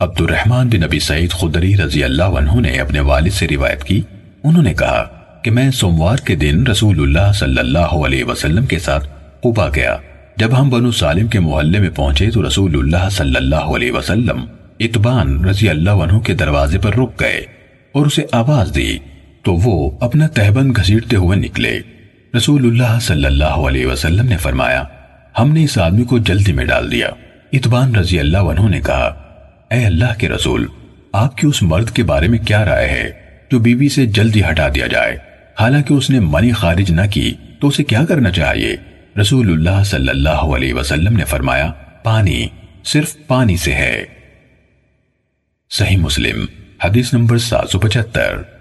عبد الرحمن بن نبی سعید خدری رضی اللہ عنہ نے اپنے والد سے روایت کی۔ انہوں نے کہا کہ میں سوموار کے دن رسول اللہ صلی اللہ علیہ وسلم کے ساتھ قبا گیا۔ جب ہم بنو سالم کے محلے میں پہنچے تو رسول اللہ صلی اللہ علیہ وسلم اتبان رضی اللہ عنہ کے دروازے پر رک گئے اور اسے آواز دی تو وہ اپنا تہبند گھسیٹتے ہوئے نکلے۔ رسول اللہ صلی اللہ علیہ وسلم نے فرمایا، ہم نے اس آدمی کو جلدی میں ڈال دیا۔ اتبان رضی اللہ عنہ نے کہا اے اللہ کے رسول، آپ کی اس مرد کے بارے میں کیا رائے ہے؟ جو بیوی سے جلدی ہٹا دیا جائے۔ حالانکہ اس نے منی خارج نہ کی، تو اسے کیا کرنا چاہیے؟ رسول اللہ صلی اللہ علیہ وسلم نے فرمایا، پانی صرف پانی سے ہے۔ صحیح مسلم، حدیث نمبر سات سو پچہتر۔